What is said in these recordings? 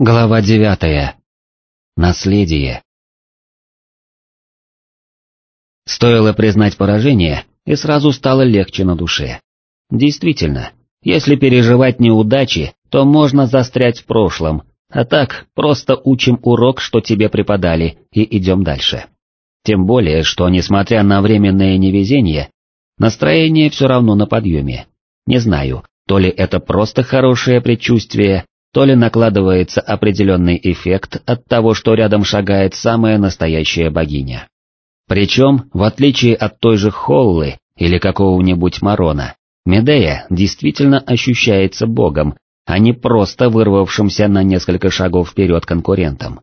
Глава девятая. Наследие. Стоило признать поражение, и сразу стало легче на душе. Действительно, если переживать неудачи, то можно застрять в прошлом, а так просто учим урок, что тебе преподали, и идем дальше. Тем более, что несмотря на временное невезение, настроение все равно на подъеме. Не знаю, то ли это просто хорошее предчувствие, то ли накладывается определенный эффект от того, что рядом шагает самая настоящая богиня. Причем, в отличие от той же Холлы или какого-нибудь Марона, Медея действительно ощущается богом, а не просто вырвавшимся на несколько шагов вперед конкурентом.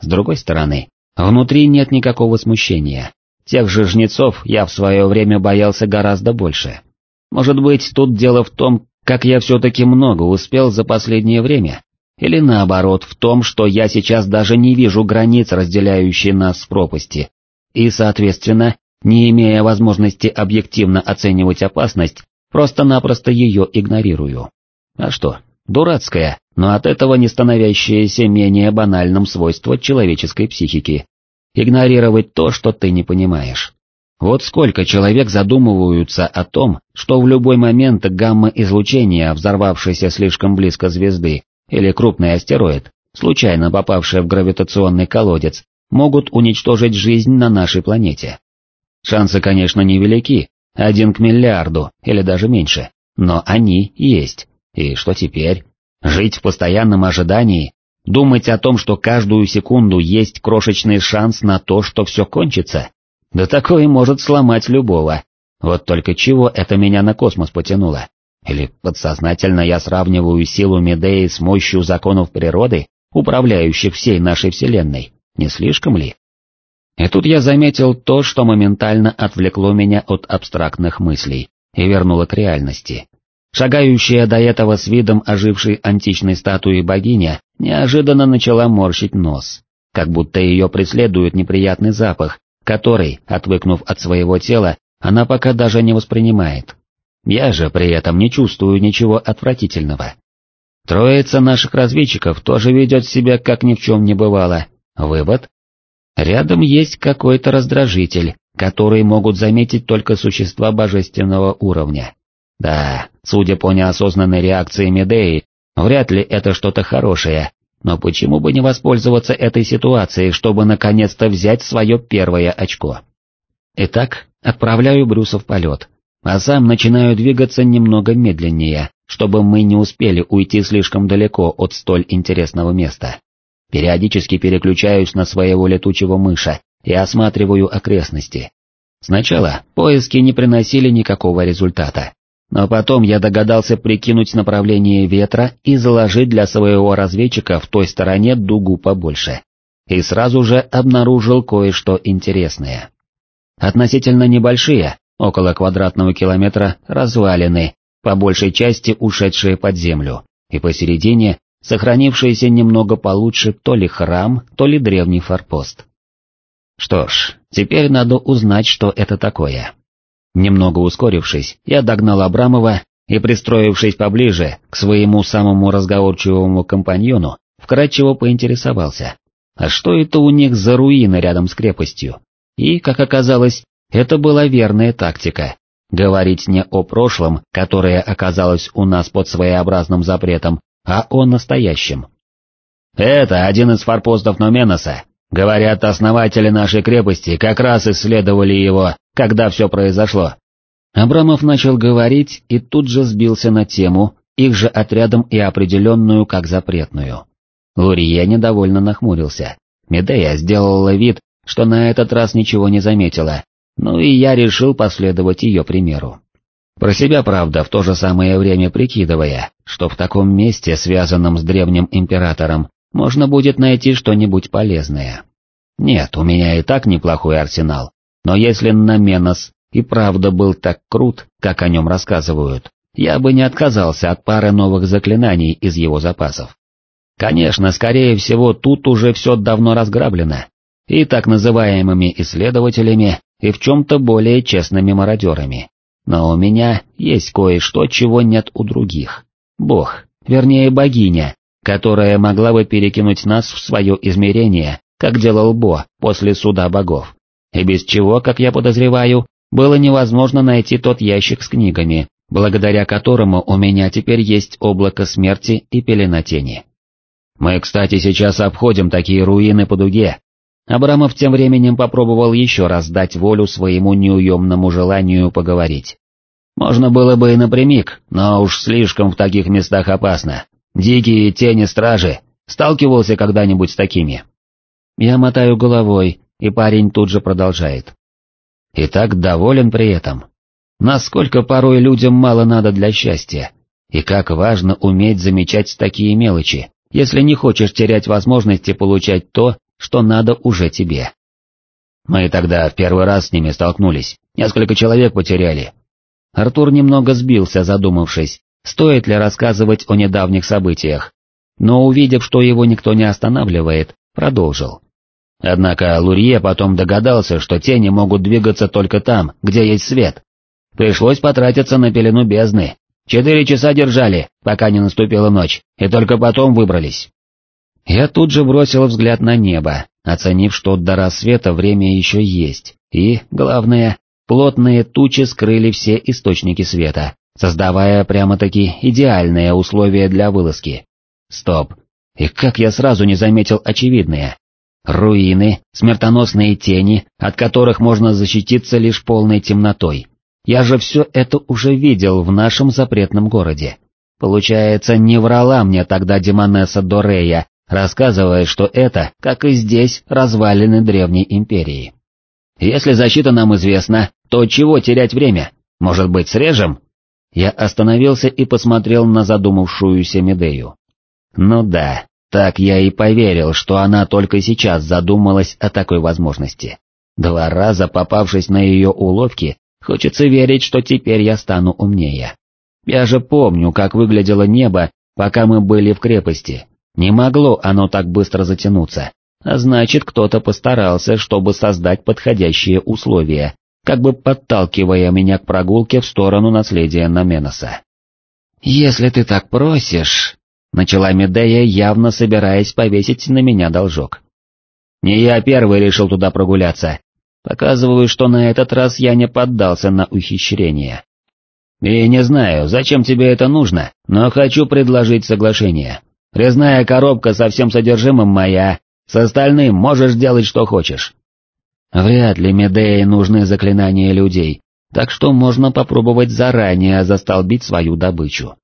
С другой стороны, внутри нет никакого смущения. Тех же жнецов я в свое время боялся гораздо больше. Может быть, тут дело в том, как я все-таки много успел за последнее время, или наоборот в том, что я сейчас даже не вижу границ, разделяющих нас в пропасти, и, соответственно, не имея возможности объективно оценивать опасность, просто-напросто ее игнорирую. А что, дурацкое, но от этого не становящееся менее банальным свойство человеческой психики. Игнорировать то, что ты не понимаешь. Вот сколько человек задумываются о том, что в любой момент гамма-излучение, взорвавшееся слишком близко звезды, или крупный астероид, случайно попавший в гравитационный колодец, могут уничтожить жизнь на нашей планете. Шансы, конечно, невелики, один к миллиарду или даже меньше, но они есть. И что теперь? Жить в постоянном ожидании, думать о том, что каждую секунду есть крошечный шанс на то, что все кончится? Да такое может сломать любого. Вот только чего это меня на космос потянуло? Или подсознательно я сравниваю силу Медеи с мощью законов природы, управляющих всей нашей Вселенной? Не слишком ли? И тут я заметил то, что моментально отвлекло меня от абстрактных мыслей и вернуло к реальности. Шагающая до этого с видом ожившей античной статуи богиня неожиданно начала морщить нос, как будто ее преследует неприятный запах, который, отвыкнув от своего тела, она пока даже не воспринимает. Я же при этом не чувствую ничего отвратительного. Троица наших разведчиков тоже ведет себя как ни в чем не бывало. Вывод? Рядом есть какой-то раздражитель, который могут заметить только существа божественного уровня. Да, судя по неосознанной реакции Медеи, вряд ли это что-то хорошее, но почему бы не воспользоваться этой ситуацией, чтобы наконец-то взять свое первое очко? Итак, отправляю Брюса в полет, а сам начинаю двигаться немного медленнее, чтобы мы не успели уйти слишком далеко от столь интересного места. Периодически переключаюсь на своего летучего мыша и осматриваю окрестности. Сначала поиски не приносили никакого результата, но потом я догадался прикинуть направление ветра и заложить для своего разведчика в той стороне дугу побольше. И сразу же обнаружил кое-что интересное. Относительно небольшие, около квадратного километра, развалины, по большей части ушедшие под землю, и посередине сохранившийся немного получше то ли храм, то ли древний форпост. Что ж, теперь надо узнать, что это такое. Немного ускорившись, я догнал Абрамова и, пристроившись поближе к своему самому разговорчивому компаньону, вкратчиво поинтересовался, а что это у них за руины рядом с крепостью? И, как оказалось, это была верная тактика. Говорить не о прошлом, которое оказалось у нас под своеобразным запретом, а о настоящем. «Это один из форпостов Номеноса. Говорят, основатели нашей крепости как раз исследовали его, когда все произошло». Абрамов начал говорить и тут же сбился на тему, их же отрядом и определенную как запретную. Лурия недовольно нахмурился. Медея сделала вид, что на этот раз ничего не заметила, ну и я решил последовать ее примеру. Про себя, правда, в то же самое время прикидывая, что в таком месте, связанном с древним императором, можно будет найти что-нибудь полезное. Нет, у меня и так неплохой арсенал, но если Наменос и правда был так крут, как о нем рассказывают, я бы не отказался от пары новых заклинаний из его запасов. Конечно, скорее всего, тут уже все давно разграблено, и так называемыми исследователями, и в чем-то более честными мародерами. Но у меня есть кое-что, чего нет у других. Бог, вернее богиня, которая могла бы перекинуть нас в свое измерение, как делал Бо после суда богов, и без чего, как я подозреваю, было невозможно найти тот ящик с книгами, благодаря которому у меня теперь есть облако смерти и пелена тени. Мы, кстати, сейчас обходим такие руины по дуге. Абрамов тем временем попробовал еще раз дать волю своему неуемному желанию поговорить. Можно было бы и напрямик, но уж слишком в таких местах опасно. Дикие тени стражи. Сталкивался когда-нибудь с такими? Я мотаю головой, и парень тут же продолжает. И так доволен при этом. Насколько порой людям мало надо для счастья, и как важно уметь замечать такие мелочи, если не хочешь терять возможности получать то, что надо уже тебе. Мы тогда в первый раз с ними столкнулись, несколько человек потеряли. Артур немного сбился, задумавшись, стоит ли рассказывать о недавних событиях, но увидев, что его никто не останавливает, продолжил. Однако Лурье потом догадался, что тени могут двигаться только там, где есть свет. Пришлось потратиться на пелену бездны. Четыре часа держали, пока не наступила ночь, и только потом выбрались. Я тут же бросил взгляд на небо, оценив, что до рассвета время еще есть, и, главное, плотные тучи скрыли все источники света, создавая прямо-таки идеальные условия для вылазки. Стоп. И как я сразу не заметил очевидное? Руины, смертоносные тени, от которых можно защититься лишь полной темнотой. Я же все это уже видел в нашем запретном городе. Получается, не врала мне тогда Демонесса Дорея, рассказывая, что это, как и здесь, развалины древней империи. Если защита нам известна, то чего терять время? Может быть, срежем? Я остановился и посмотрел на задумавшуюся Медею. Ну да, так я и поверил, что она только сейчас задумалась о такой возможности. Два раза попавшись на ее уловки, хочется верить, что теперь я стану умнее. Я же помню, как выглядело небо, пока мы были в крепости. Не могло оно так быстро затянуться, а значит кто-то постарался, чтобы создать подходящие условия, как бы подталкивая меня к прогулке в сторону наследия Наменоса. «Если ты так просишь...» Начала Медея, явно собираясь повесить на меня должок. Не я первый решил туда прогуляться. Показываю, что на этот раз я не поддался на ухищрение. И не знаю, зачем тебе это нужно, но хочу предложить соглашение. Резная коробка со всем содержимым моя, с остальным можешь делать что хочешь. Вряд ли Медее нужны заклинания людей, так что можно попробовать заранее застолбить свою добычу.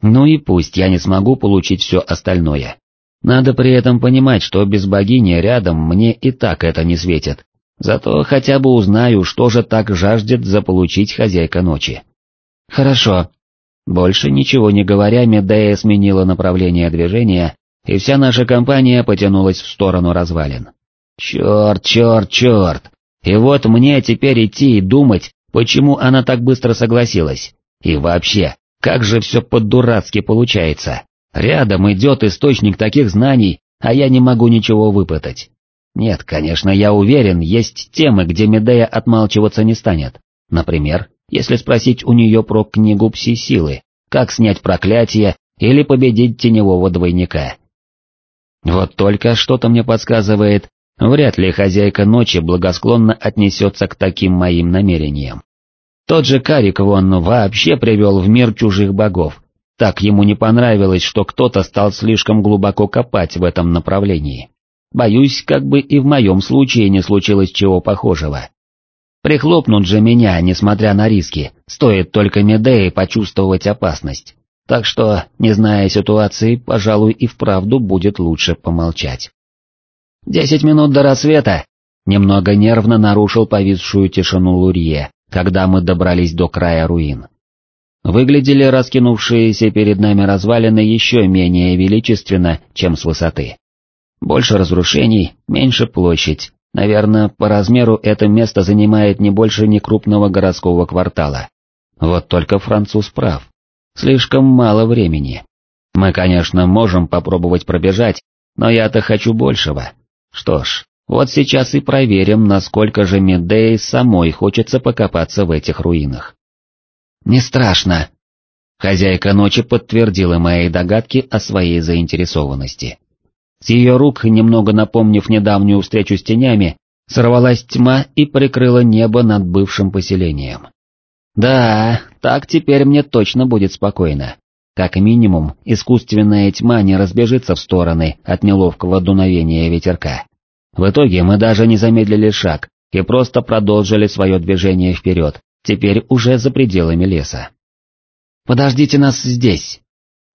Ну и пусть я не смогу получить все остальное. Надо при этом понимать, что без богини рядом мне и так это не светит. Зато хотя бы узнаю, что же так жаждет заполучить хозяйка ночи. Хорошо. Больше ничего не говоря, Медея сменила направление движения, и вся наша компания потянулась в сторону развалин. Черт, черт, черт! И вот мне теперь идти и думать, почему она так быстро согласилась. И вообще, как же все по-дурацки получается. Рядом идет источник таких знаний, а я не могу ничего выпытать. Нет, конечно, я уверен, есть темы, где Медея отмалчиваться не станет. Например, если спросить у нее про книгу пси-силы, как снять проклятие или победить теневого двойника. Вот только что-то мне подсказывает, вряд ли хозяйка ночи благосклонно отнесется к таким моим намерениям. Тот же Карик вон вообще привел в мир чужих богов. Так ему не понравилось, что кто-то стал слишком глубоко копать в этом направлении. Боюсь, как бы и в моем случае не случилось чего похожего. Прихлопнут же меня, несмотря на риски, стоит только Медеи почувствовать опасность. Так что, не зная ситуации, пожалуй, и вправду будет лучше помолчать. «Десять минут до рассвета!» Немного нервно нарушил повисшую тишину Лурье, когда мы добрались до края руин. Выглядели раскинувшиеся перед нами развалины еще менее величественно, чем с высоты. Больше разрушений, меньше площадь. Наверное, по размеру это место занимает не больше некрупного городского квартала. Вот только француз прав. Слишком мало времени. Мы, конечно, можем попробовать пробежать, но я-то хочу большего. Что ж, вот сейчас и проверим, насколько же Медеи самой хочется покопаться в этих руинах. «Не страшно!» Хозяйка ночи подтвердила мои догадки о своей заинтересованности. С ее рук, немного напомнив недавнюю встречу с тенями, сорвалась тьма и прикрыла небо над бывшим поселением. Да, так теперь мне точно будет спокойно. Как минимум, искусственная тьма не разбежится в стороны от неловкого дуновения ветерка. В итоге мы даже не замедлили шаг и просто продолжили свое движение вперед, теперь уже за пределами леса. «Подождите нас здесь!»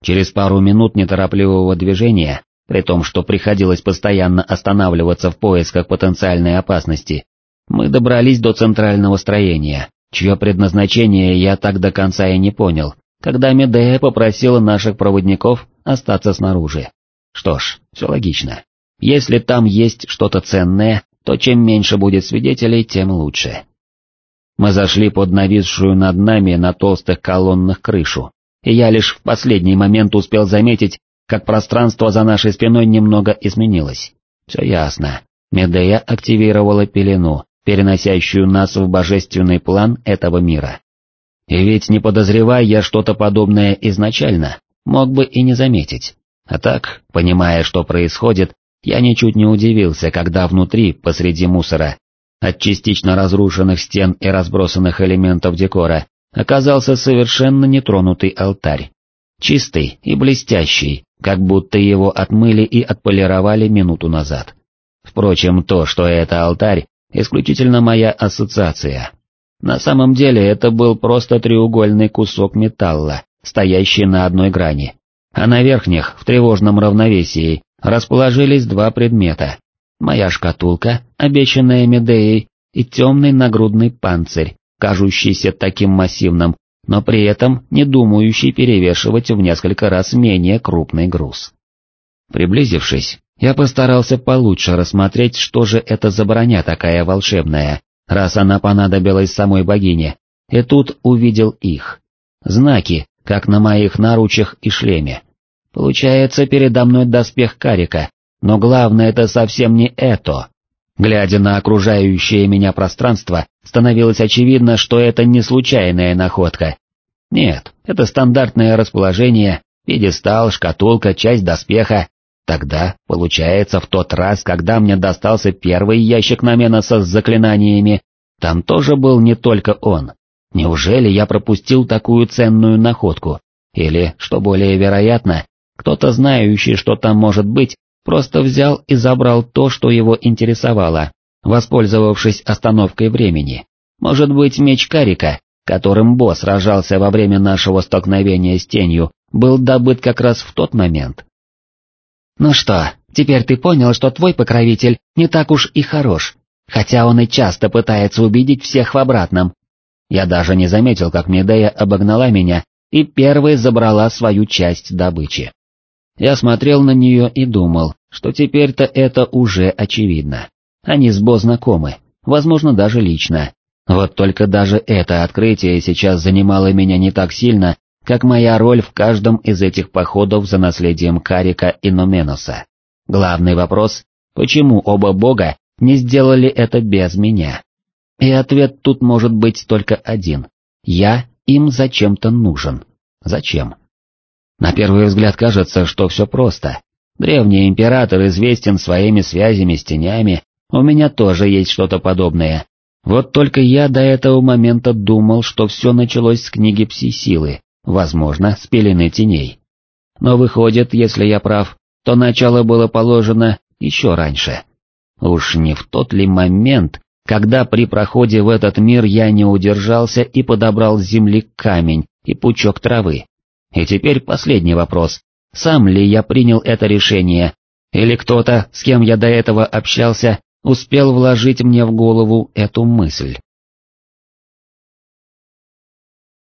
Через пару минут неторопливого движения, при том, что приходилось постоянно останавливаться в поисках потенциальной опасности, мы добрались до центрального строения, чье предназначение я так до конца и не понял, когда Медея попросила наших проводников остаться снаружи. Что ж, все логично. Если там есть что-то ценное, то чем меньше будет свидетелей, тем лучше. Мы зашли под нависшую над нами на толстых колоннах крышу, и я лишь в последний момент успел заметить, как пространство за нашей спиной немного изменилось. Все ясно. Медея активировала пелену, переносящую нас в божественный план этого мира. И ведь не подозревая я что-то подобное изначально, мог бы и не заметить. А так, понимая, что происходит, я ничуть не удивился, когда внутри, посреди мусора, от частично разрушенных стен и разбросанных элементов декора, оказался совершенно нетронутый алтарь. Чистый и блестящий, как будто его отмыли и отполировали минуту назад. Впрочем, то, что это алтарь, исключительно моя ассоциация. На самом деле это был просто треугольный кусок металла, стоящий на одной грани, а на верхних, в тревожном равновесии, расположились два предмета. Моя шкатулка, обещанная Медеей, и темный нагрудный панцирь, кажущийся таким массивным, но при этом не думающий перевешивать в несколько раз менее крупный груз. Приблизившись, я постарался получше рассмотреть, что же это за броня такая волшебная, раз она понадобилась самой богине, и тут увидел их. Знаки, как на моих наручах и шлеме. Получается, передо мной доспех карика, но главное это совсем не это. Глядя на окружающее меня пространство, становилось очевидно, что это не случайная находка. Нет, это стандартное расположение, пьедестал, шкатулка, часть доспеха, Тогда, получается, в тот раз, когда мне достался первый ящик Наменоса с заклинаниями, там тоже был не только он. Неужели я пропустил такую ценную находку? Или, что более вероятно, кто-то знающий, что там может быть, просто взял и забрал то, что его интересовало, воспользовавшись остановкой времени. Может быть, меч Карика, которым босс сражался во время нашего столкновения с тенью, был добыт как раз в тот момент. «Ну что, теперь ты понял, что твой покровитель не так уж и хорош, хотя он и часто пытается убедить всех в обратном». Я даже не заметил, как Медея обогнала меня и первой забрала свою часть добычи. Я смотрел на нее и думал, что теперь-то это уже очевидно. Они с Бо знакомы, возможно, даже лично. Вот только даже это открытие сейчас занимало меня не так сильно, как моя роль в каждом из этих походов за наследием Карика и Номеноса. Главный вопрос, почему оба бога не сделали это без меня? И ответ тут может быть только один. Я им зачем-то нужен. Зачем? На первый взгляд кажется, что все просто. Древний император известен своими связями с тенями, у меня тоже есть что-то подобное. Вот только я до этого момента думал, что все началось с книги Пси-силы, возможно, с пелены теней. Но выходит, если я прав, то начало было положено еще раньше. Уж не в тот ли момент, когда при проходе в этот мир я не удержался и подобрал с земли камень и пучок травы. И теперь последний вопрос, сам ли я принял это решение, или кто-то, с кем я до этого общался, успел вложить мне в голову эту мысль.